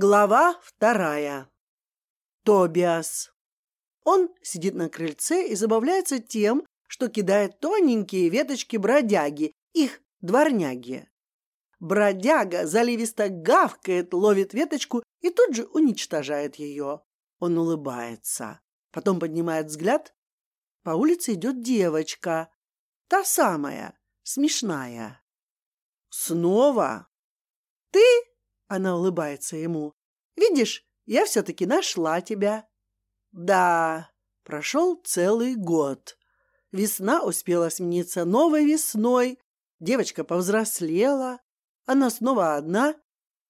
Глава вторая. Тобиас. Он сидит на крыльце и забавляется тем, что кидает тоненькие веточки бродяги, их дворняги. Бродяга заливисто гавкает, ловит веточку и тут же уничтожает ее. Он улыбается, потом поднимает взгляд. По улице идет девочка, та самая, смешная. Снова? Ты она улыбается ему. Видишь, я все-таки нашла тебя. Да, прошел целый год. Весна успела смениться новой весной. Девочка повзрослела. Она снова одна.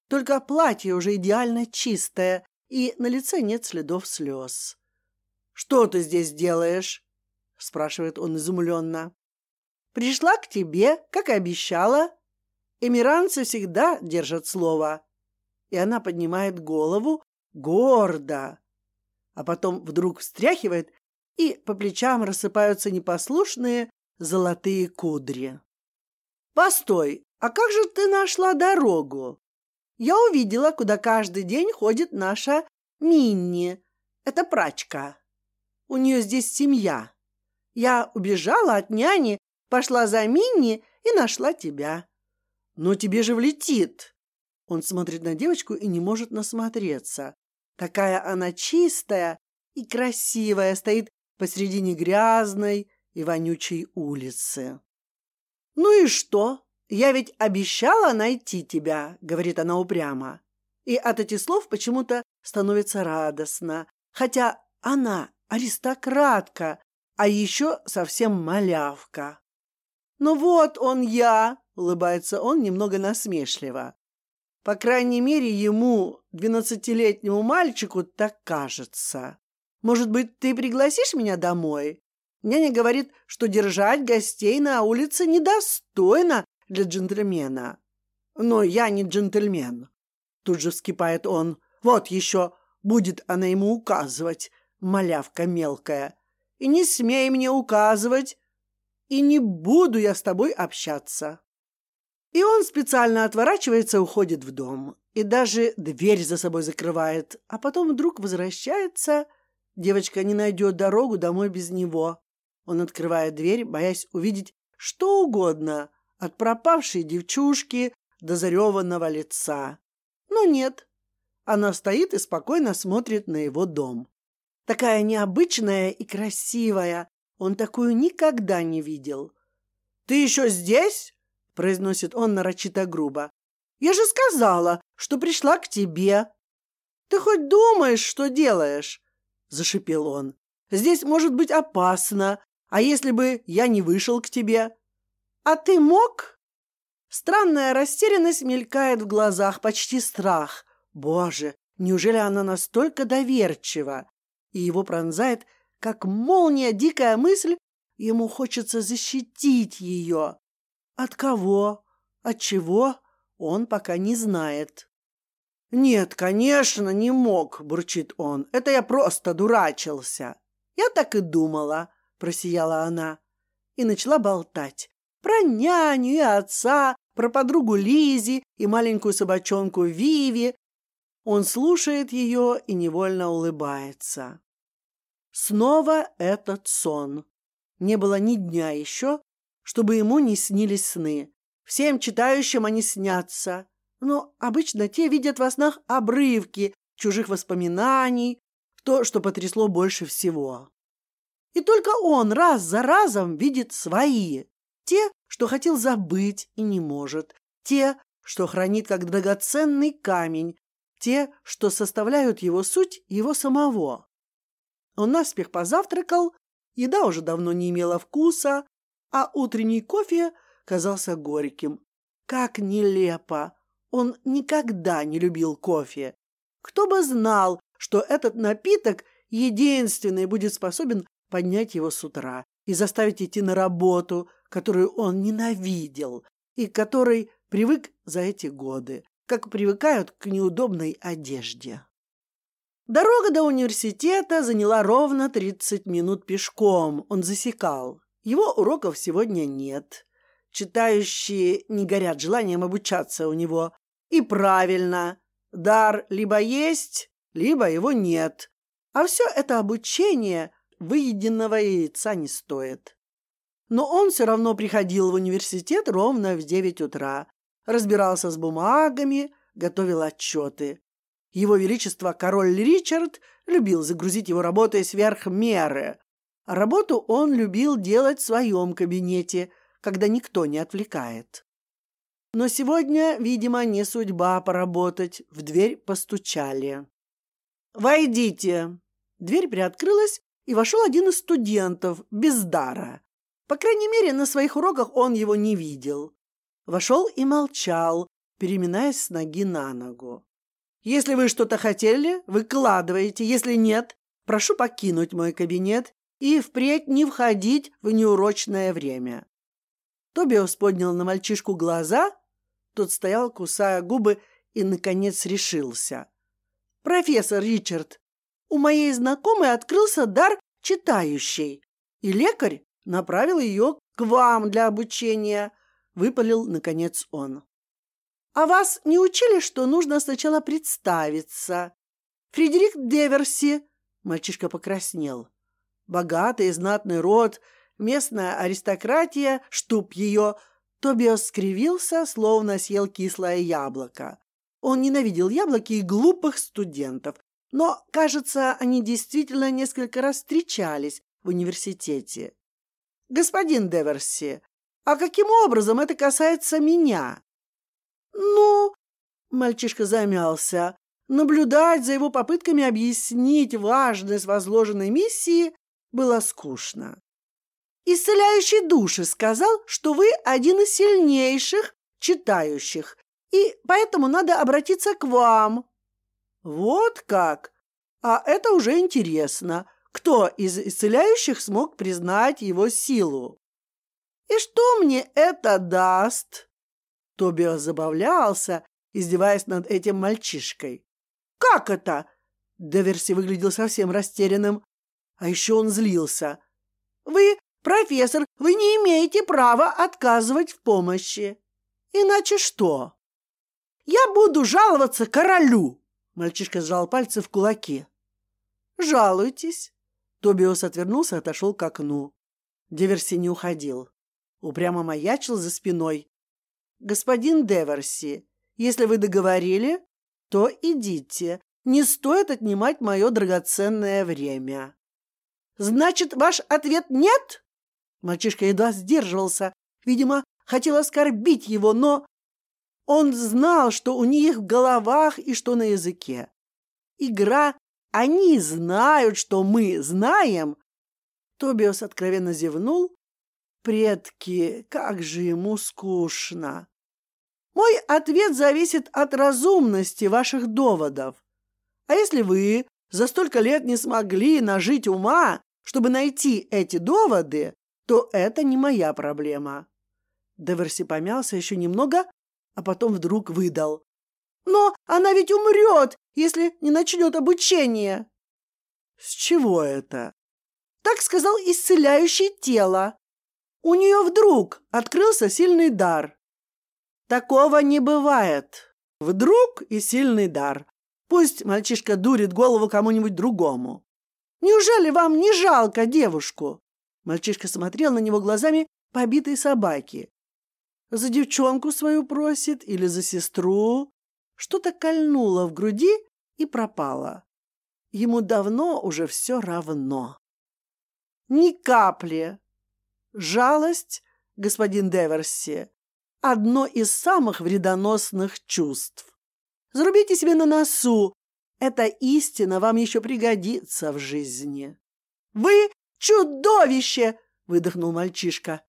Только платье уже идеально чистое, и на лице нет следов слез. «Что ты здесь делаешь?» — спрашивает он изумленно. «Пришла к тебе, как и обещала. Эмиранцы всегда держат слово и она поднимает голову гордо, а потом вдруг встряхивает, и по плечам рассыпаются непослушные золотые кудри. Постой, а как же ты нашла дорогу? Я увидела, куда каждый день ходит наша Минни. Это прачка. У нее здесь семья. Я убежала от няни, пошла за Минни и нашла тебя. Но тебе же влетит. Он смотрит на девочку и не может насмотреться. Такая она чистая и красивая, стоит посредине грязной и вонючей улицы. «Ну и что? Я ведь обещала найти тебя», — говорит она упрямо. И от этих слов почему-то становится радостно, хотя она аристократка, а еще совсем малявка. «Ну вот он я», — улыбается он немного насмешливо. По крайней мере, ему, двенадцатилетнему мальчику, так кажется. Может быть, ты пригласишь меня домой? Няня говорит, что держать гостей на улице недостойно для джентльмена. Но я не джентльмен. Тут же вскипает он. Вот еще будет она ему указывать, малявка мелкая. И не смей мне указывать, и не буду я с тобой общаться. И он специально отворачивается, уходит в дом. И даже дверь за собой закрывает. А потом вдруг возвращается. Девочка не найдет дорогу домой без него. Он открывает дверь, боясь увидеть что угодно. От пропавшей девчушки до зареванного лица. Но нет. Она стоит и спокойно смотрит на его дом. Такая необычная и красивая. Он такую никогда не видел. «Ты еще здесь?» Произносит он нарочито грубо. Я же сказала, что пришла к тебе. Ты хоть думаешь, что делаешь? Зашипел он. Здесь может быть опасно. А если бы я не вышел к тебе? А ты мог? Странная растерянность мелькает в глазах, почти страх. Боже, неужели она настолько доверчива? И его пронзает, как молния, дикая мысль, ему хочется защитить ее. От кого? От чего? Он пока не знает. Нет, конечно, не мог, бурчит он. Это я просто дурачился. Я так и думала, просияла она и начала болтать про няню и отца, про подругу Лизи и маленькую собачонку Виви. Он слушает ее и невольно улыбается. Снова этот сон. Не было ни дня еще, чтобы ему не снились сны. Всем читающим они снятся. Но обычно те видят во снах обрывки чужих воспоминаний, то, что потрясло больше всего. И только он раз за разом видит свои, те, что хотел забыть и не может, те, что хранит как драгоценный камень, те, что составляют его суть его самого. Он наспех позавтракал, еда уже давно не имела вкуса, а утренний кофе казался горьким. Как нелепо! Он никогда не любил кофе. Кто бы знал, что этот напиток единственный будет способен поднять его с утра и заставить идти на работу, которую он ненавидел и которой привык за эти годы, как привыкают к неудобной одежде. Дорога до университета заняла ровно 30 минут пешком. Он засекал. Его уроков сегодня нет. Читающие не горят желанием обучаться у него. И правильно. Дар либо есть, либо его нет. А все это обучение выеденного яйца не стоит. Но он все равно приходил в университет ровно в девять утра, разбирался с бумагами, готовил отчеты. Его Величество король Ричард любил загрузить его работой сверх меры. Работу он любил делать в своем кабинете, когда никто не отвлекает. Но сегодня, видимо, не судьба поработать. В дверь постучали. «Войдите!» Дверь приоткрылась, и вошел один из студентов, без дара. По крайней мере, на своих уроках он его не видел. Вошел и молчал, переминаясь с ноги на ногу. Если вы что-то хотели, выкладывайте. Если нет, прошу покинуть мой кабинет и впредь не входить в неурочное время. Тобиос поднял на мальчишку глаза. Тот стоял, кусая губы, и, наконец, решился. «Профессор Ричард, у моей знакомой открылся дар читающий, и лекарь направил ее к вам для обучения», — выпалил, наконец, он. А вас не учили, что нужно сначала представиться? Фредерик Деверси. Мальчишка покраснел. Богатый и знатный род, местная аристократия, штуб ее. Тобиас скривился, словно съел кислое яблоко. Он ненавидел яблоки и глупых студентов. Но, кажется, они действительно несколько раз встречались в университете. «Господин Деверси, а каким образом это касается меня?» «Ну...» — мальчишка замялся. Наблюдать за его попытками объяснить важность возложенной миссии было скучно. «Исцеляющий души сказал, что вы один из сильнейших читающих, и поэтому надо обратиться к вам». «Вот как! А это уже интересно. Кто из исцеляющих смог признать его силу?» «И что мне это даст?» Тобиас забавлялся, издеваясь над этим мальчишкой. «Как это?» Деверси выглядел совсем растерянным. А еще он злился. «Вы, профессор, вы не имеете права отказывать в помощи. Иначе что?» «Я буду жаловаться королю!» Мальчишка сжал пальцы в кулаки. «Жалуйтесь!» Тобиос отвернулся и отошел к окну. Деверси не уходил. Упрямо маячил за спиной, господин Деверси, если вы договорили, то идите. Не стоит отнимать мое драгоценное время. Значит, ваш ответ нет? Мальчишка едва сдерживался. Видимо, хотел оскорбить его, но он знал, что у них в головах и что на языке. Игра «Они знают, что мы знаем». Тобиос откровенно зевнул. Предки, как же ему скучно. Мой ответ зависит от разумности ваших доводов. А если вы за столько лет не смогли нажить ума, чтобы найти эти доводы, то это не моя проблема. Деверси помялся еще немного, а потом вдруг выдал. Но она ведь умрет, если не начнет обучение. С чего это? Так сказал исцеляющий тело. У нее вдруг открылся сильный дар. Такого не бывает. Вдруг и сильный дар. Пусть мальчишка дурит голову кому-нибудь другому. Неужели вам не жалко девушку? Мальчишка смотрел на него глазами побитой собаки. За девчонку свою просит или за сестру? Что-то кольнуло в груди и пропало. Ему давно уже все равно. Ни капли. Жалость, господин Деверси, одно из самых вредоносных чувств. Зарубите себе на носу. Эта истина вам еще пригодится в жизни. Вы чудовище! выдохнул мальчишка.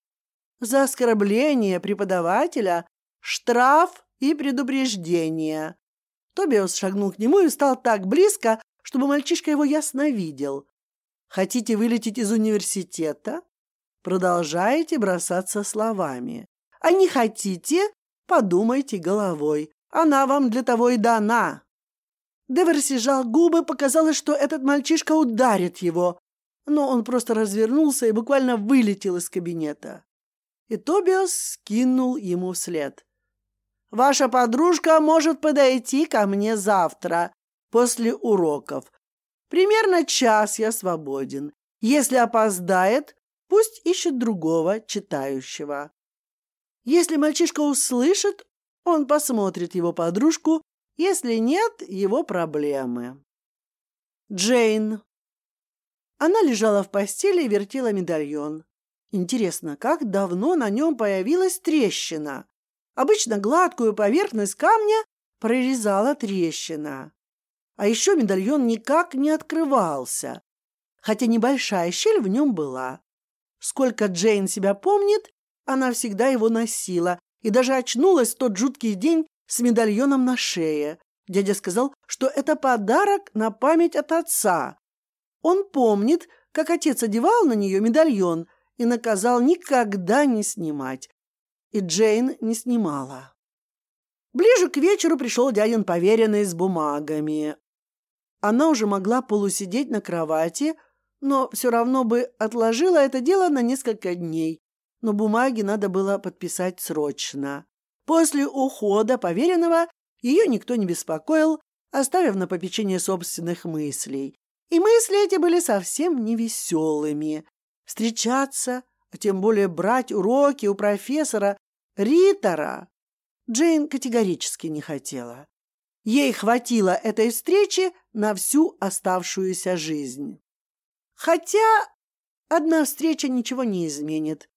За оскорбление преподавателя штраф и предупреждение. Тобиас шагнул к нему и стал так близко, чтобы мальчишка его ясно видел. Хотите вылететь из университета? Продолжаете бросаться словами. А не хотите? Подумайте головой. Она вам для того и дана. Деверси сжал губы, показалось, что этот мальчишка ударит его. Но он просто развернулся и буквально вылетел из кабинета. И Тобиас скинул ему вслед. Ваша подружка может подойти ко мне завтра после уроков. Примерно час я свободен. Если опоздает, пусть ищет другого читающего. Если мальчишка услышит, он посмотрит его подружку, если нет, его проблемы. Джейн. Она лежала в постели и вертела медальон. Интересно, как давно на нем появилась трещина? Обычно гладкую поверхность камня прорезала трещина. А еще медальон никак не открывался, хотя небольшая щель в нем была. Сколько Джейн себя помнит, она всегда его носила и даже очнулась в тот жуткий день с медальоном на шее. Дядя сказал, что это подарок на память от отца. Он помнит, как отец одевал на нее медальон и наказал никогда не снимать. И Джейн не снимала. Ближе к вечеру пришел дядин поверенный с бумагами. Она уже могла полусидеть на кровати, но все равно бы отложила это дело на несколько дней. Но бумаги надо было подписать срочно. После ухода поверенного ее никто не беспокоил, оставив на попечение собственных мыслей. И мысли эти были совсем невеселыми. Встречаться, а тем более брать уроки у профессора Риттера Джейн категорически не хотела. Ей хватило этой встречи на всю оставшуюся жизнь. Хотя одна встреча ничего не изменит,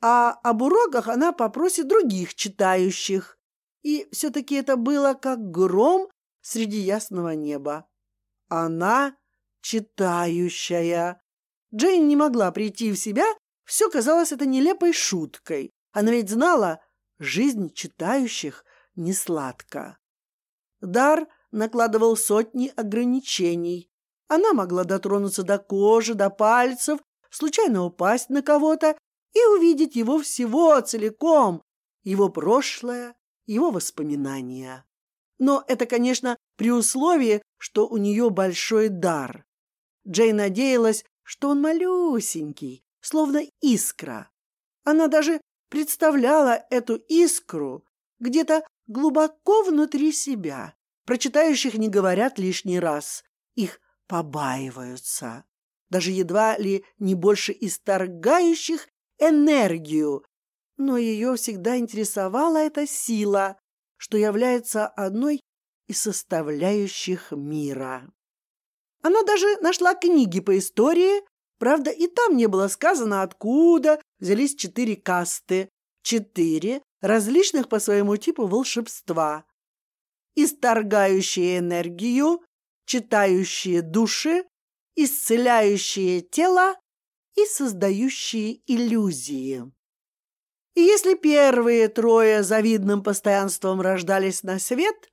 а об уроках она попросит других читающих. И все-таки это было как гром среди ясного неба. Она читающая. Джейн не могла прийти в себя, все казалось это нелепой шуткой. Она ведь знала, жизнь читающих не сладка. Дар накладывал сотни ограничений. Она могла дотронуться до кожи, до пальцев, случайно упасть на кого-то и увидеть его всего целиком, его прошлое, его воспоминания. Но это, конечно, при условии, что у нее большой дар. Джей надеялась, что он малюсенький, словно искра. Она даже представляла эту искру где-то глубоко внутри себя. Прочитающих не говорят лишний раз. Их побаиваются. Даже едва ли не больше исторгающих энергию. Но ее всегда интересовала эта сила, что является одной из составляющих мира. Она даже нашла книги по истории, правда, и там не было сказано, откуда взялись четыре касты, четыре различных по своему типу волшебства, исторгающие энергию, читающие души, исцеляющие тело и создающие иллюзии. И если первые трое завидным постоянством рождались на свет,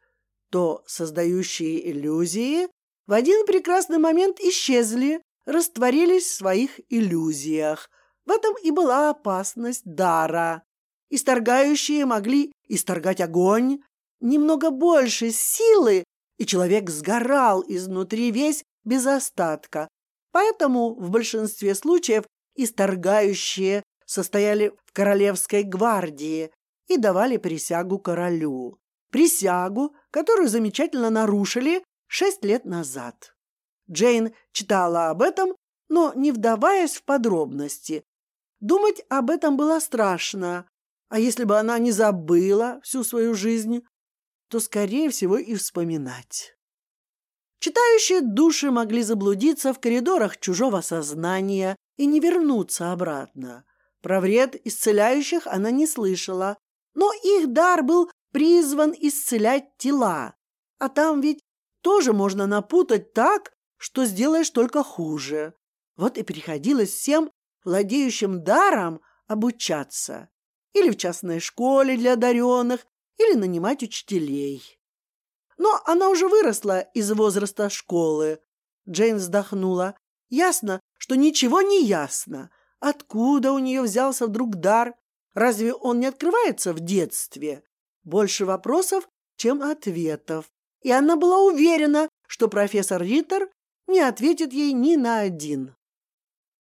то создающие иллюзии в один прекрасный момент исчезли, растворились в своих иллюзиях. В этом и была опасность дара. Исторгающие могли исторгать огонь, немного больше силы, и человек сгорал изнутри весь без остатка. Поэтому в большинстве случаев исторгающие состояли в королевской гвардии и давали присягу королю. Присягу, которую замечательно нарушили шесть лет назад. Джейн читала об этом, но не вдаваясь в подробности. Думать об этом было страшно, а если бы она не забыла всю свою жизнь, то, скорее всего, и вспоминать. Читающие души могли заблудиться в коридорах чужого сознания и не вернуться обратно. Про вред исцеляющих она не слышала, но их дар был призван исцелять тела, а там ведь тоже можно напутать так, что сделаешь только хуже. Вот и приходилось всем, владеющим даром, обучаться. Или в частной школе для одаренных, или нанимать учителей. Но она уже выросла из возраста школы. Джейн вздохнула. Ясно, что ничего не ясно. Откуда у нее взялся вдруг дар? Разве он не открывается в детстве? Больше вопросов, чем ответов и она была уверена, что профессор Риттер не ответит ей ни на один.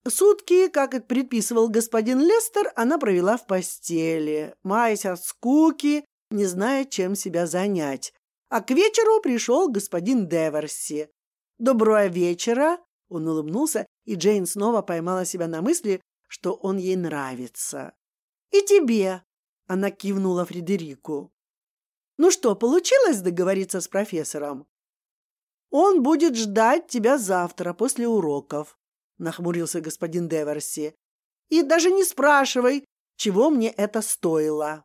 Сутки, как и предписывал господин Лестер, она провела в постели, маясь от скуки не зная, чем себя занять. А к вечеру пришел господин Деверси. «Доброго вечера!» Он улыбнулся, и Джейн снова поймала себя на мысли, что он ей нравится. «И тебе!» — она кивнула Фредерику. «Ну что, получилось договориться с профессором?» «Он будет ждать тебя завтра после уроков», — нахмурился господин Деверси. «И даже не спрашивай, чего мне это стоило».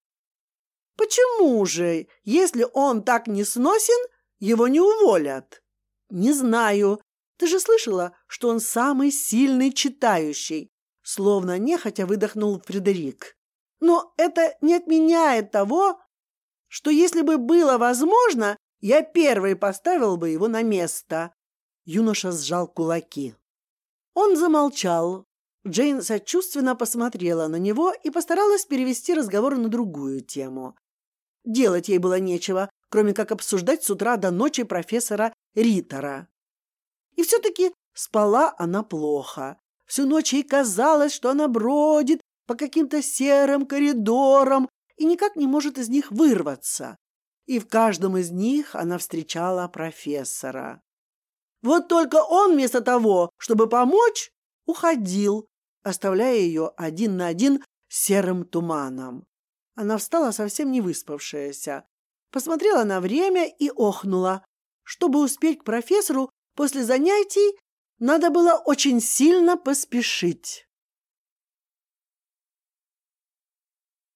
«Почему же, если он так не сносен, его не уволят?» «Не знаю. Ты же слышала, что он самый сильный читающий?» Словно нехотя выдохнул Фредерик. «Но это не отменяет того, что если бы было возможно, я первый поставил бы его на место. Юноша сжал кулаки. Он замолчал. Джейн сочувственно посмотрела на него и постаралась перевести разговор на другую тему. Делать ей было нечего, кроме как обсуждать с утра до ночи профессора Риттера. И все-таки спала она плохо. Всю ночь ей казалось, что она бродит по каким-то серым коридорам и никак не может из них вырваться и в каждом из них она встречала профессора. Вот только он вместо того, чтобы помочь, уходил, оставляя ее один на один с серым туманом. Она встала совсем не выспавшаяся, посмотрела на время и охнула. Чтобы успеть к профессору после занятий, надо было очень сильно поспешить.